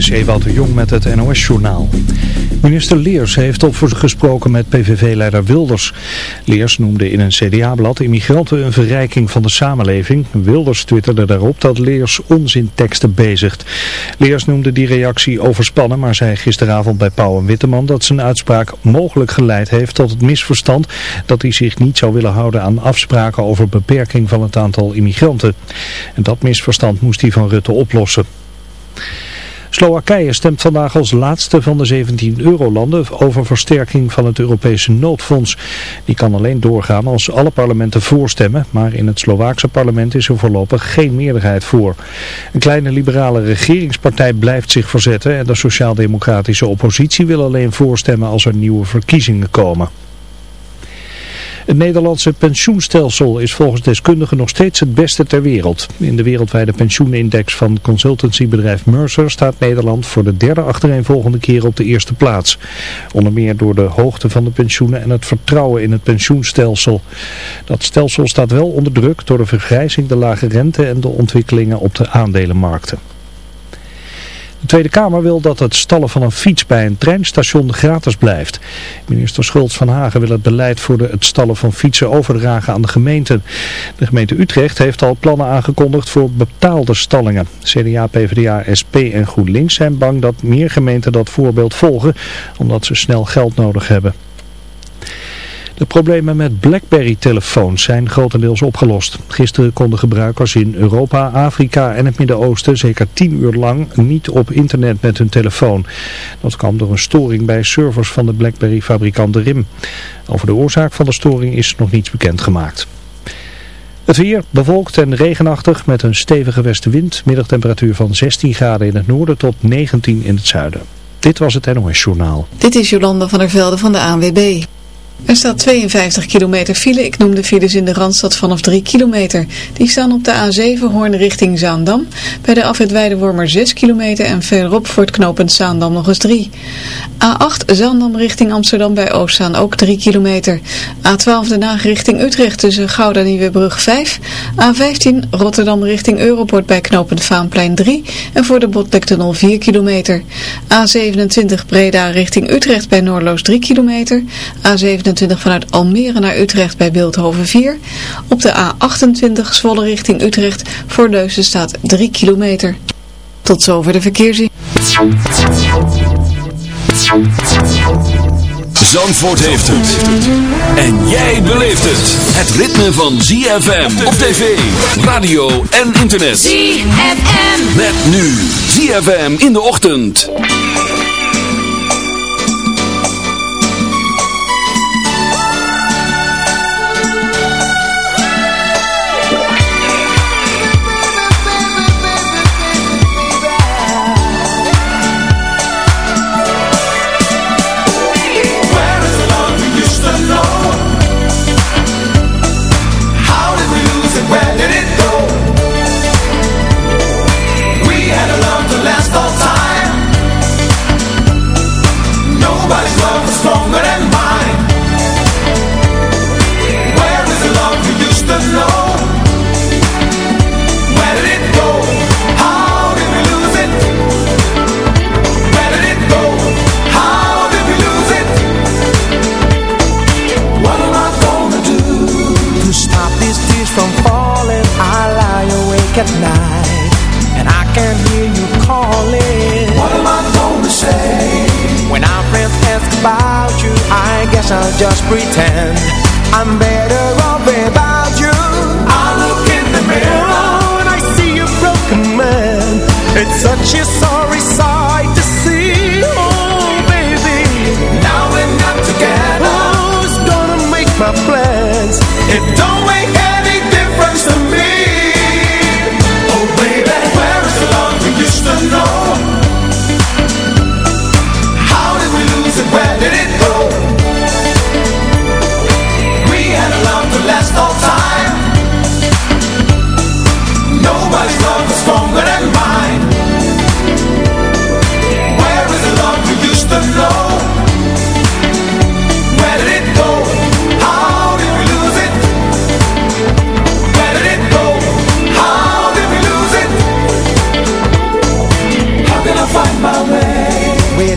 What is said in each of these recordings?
is de Jong met het NOS-journaal. Minister Leers heeft op gesproken met PVV-leider Wilders. Leers noemde in een CDA-blad immigranten een verrijking van de samenleving. Wilders twitterde daarop dat Leers onzinteksten bezigt. Leers noemde die reactie overspannen, maar zei gisteravond bij Pauw en Witteman dat zijn uitspraak mogelijk geleid heeft tot het misverstand dat hij zich niet zou willen houden aan afspraken over beperking van het aantal immigranten. En dat misverstand moest hij van Rutte oplossen. Slowakije stemt vandaag als laatste van de 17 eurolanden over versterking van het Europese noodfonds. Die kan alleen doorgaan als alle parlementen voorstemmen, maar in het Slovaakse parlement is er voorlopig geen meerderheid voor. Een kleine liberale regeringspartij blijft zich verzetten en de sociaal-democratische oppositie wil alleen voorstemmen als er nieuwe verkiezingen komen. Het Nederlandse pensioenstelsel is volgens deskundigen nog steeds het beste ter wereld. In de wereldwijde pensioenindex van consultancybedrijf Mercer staat Nederland voor de derde achtereenvolgende keer op de eerste plaats. Onder meer door de hoogte van de pensioenen en het vertrouwen in het pensioenstelsel. Dat stelsel staat wel onder druk door de vergrijzing, de lage rente en de ontwikkelingen op de aandelenmarkten. De Tweede Kamer wil dat het stallen van een fiets bij een treinstation gratis blijft. Minister Schultz van Hagen wil het beleid voor het stallen van fietsen overdragen aan de gemeenten. De gemeente Utrecht heeft al plannen aangekondigd voor betaalde stallingen. CDA, PvdA, SP en GroenLinks zijn bang dat meer gemeenten dat voorbeeld volgen, omdat ze snel geld nodig hebben. De problemen met BlackBerry-telefoons zijn grotendeels opgelost. Gisteren konden gebruikers in Europa, Afrika en het Midden-Oosten zeker 10 uur lang niet op internet met hun telefoon. Dat kwam door een storing bij servers van de BlackBerry-fabrikant RIM. Over de oorzaak van de storing is nog niets bekendgemaakt. Het weer bewolkt en regenachtig met een stevige westenwind. Middagtemperatuur van 16 graden in het noorden tot 19 in het zuiden. Dit was het NOS Journaal. Dit is Jolanda van der Velde van de ANWB. Er staat 52 kilometer file. Ik noem de files in de Randstad vanaf 3 kilometer. Die staan op de A7 Hoorn richting Zaandam. Bij de afrit Weidewormer 6 kilometer en verderop voor het knooppunt Zaandam nog eens 3. A8 Zaandam richting Amsterdam bij Oostzaan ook 3 kilometer. A12 Den Haag richting Utrecht tussen Gouda en Nieuwebrug 5. A15 Rotterdam richting Europort bij knooppunt Vaanplein 3. En voor de Botlektunnel 4 kilometer. A27 Breda richting Utrecht bij Noordloos 3 kilometer. A27 vanuit Almere naar Utrecht bij Beeldhoven 4. Op de A28 Zwolle richting Utrecht voor Leusden staat 3 kilometer. Tot zover de verkeersziening. Zandvoort heeft het. En jij beleeft het. Het ritme van ZFM op tv, radio en internet. ZFM. Met nu ZFM in de ochtend. Just pretend I'm better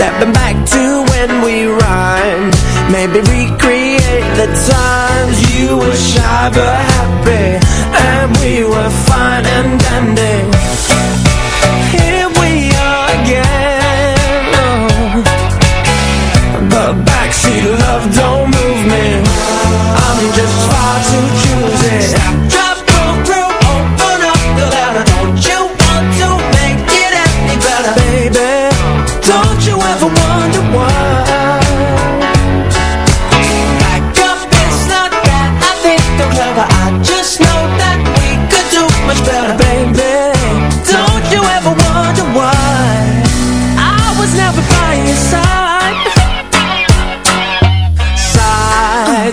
Stepping back to when we rhymed. Maybe recreate the times you were shy but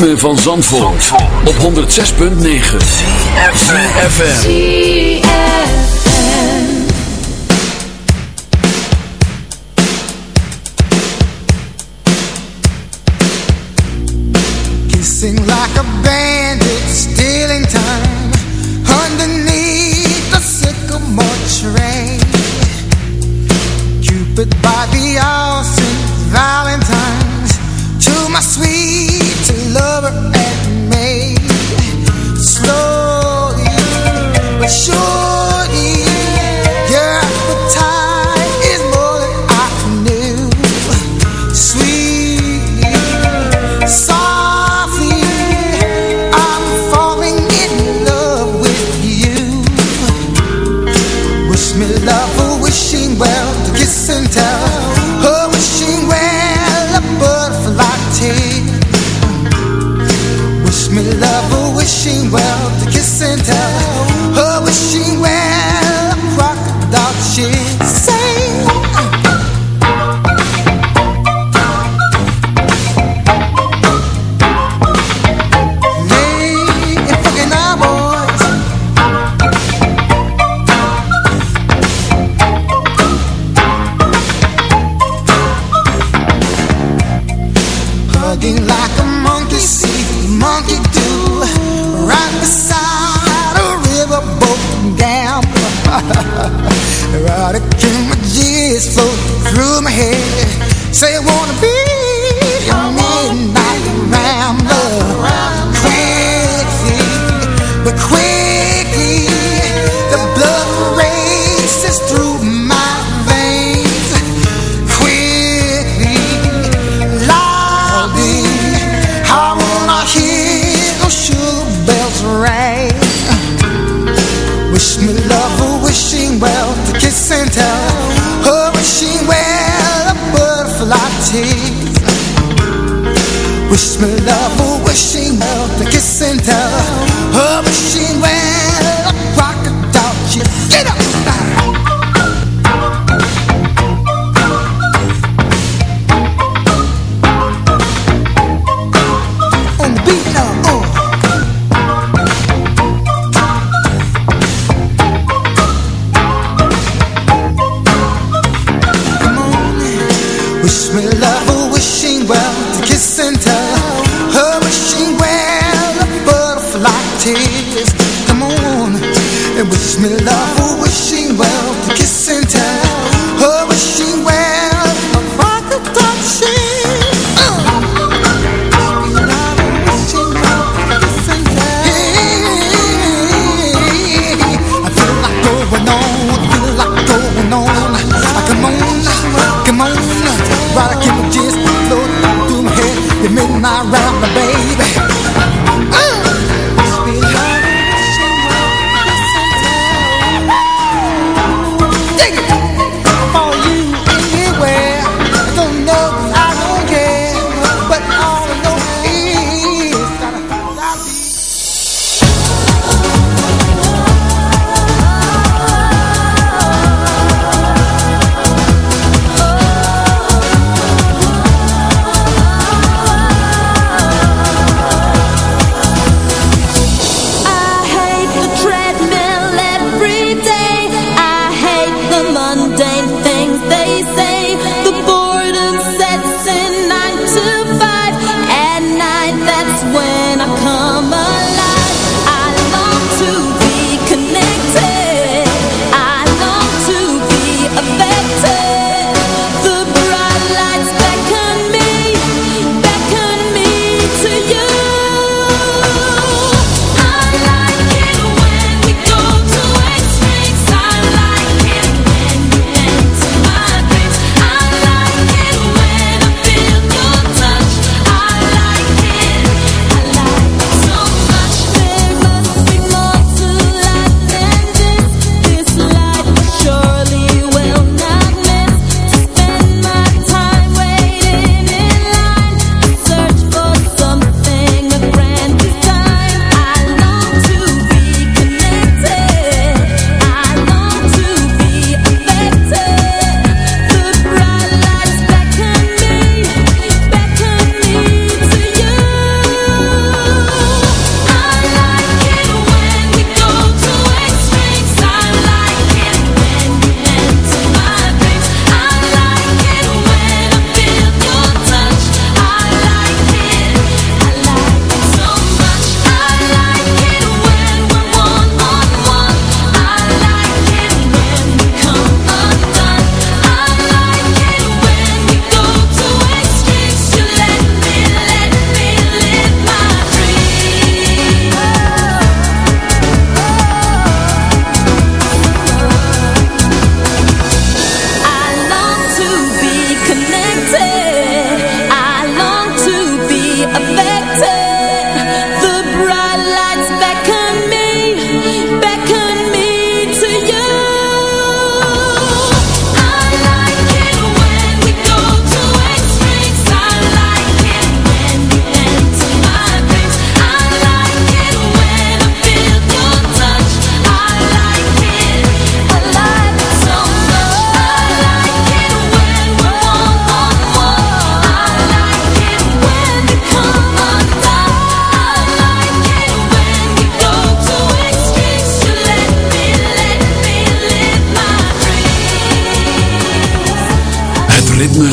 ritme van Zandvoort, Zandvoort. op 106.9 CFFM Kissing like a bandit, stealing time. Underneath the sycamore tree. Cupid by the eye. center. Oh, and she a butterfly tee Wish me love, oh, wishing well, the kiss and tell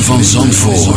van Zandvoort.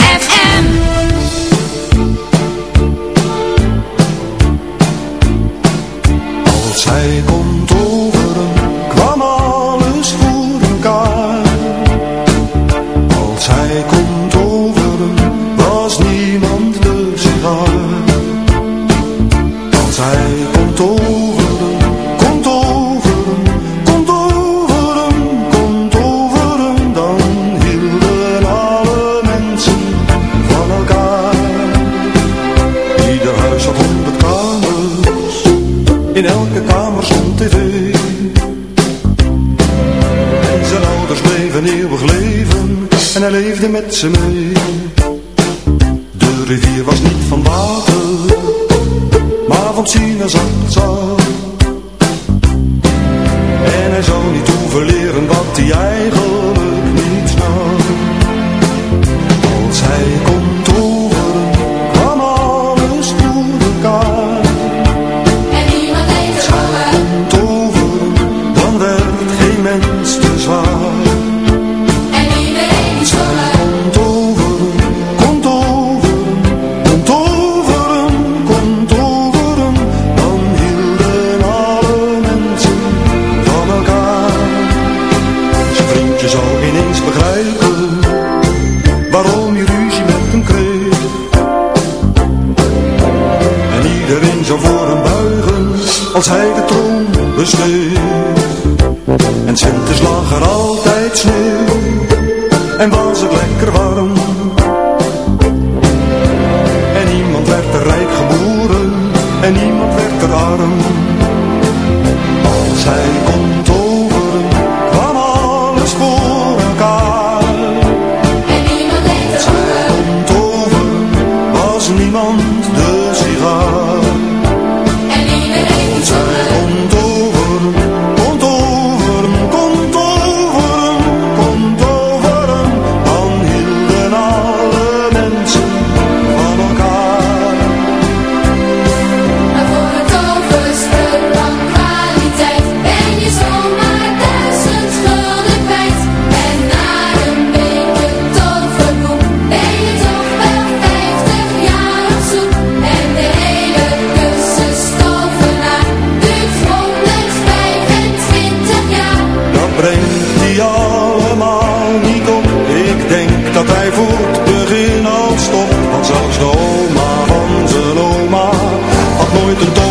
with the door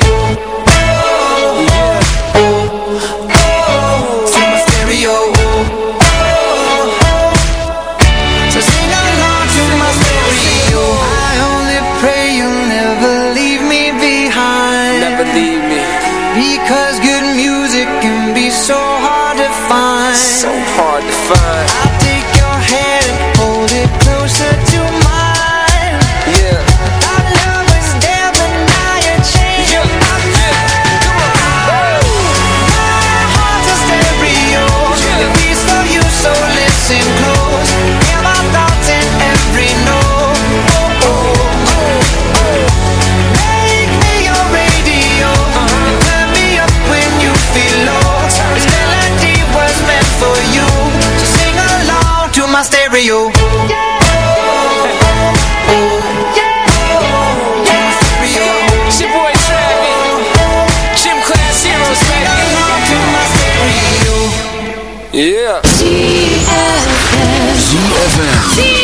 Yeah. ZFM. Thank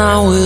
I will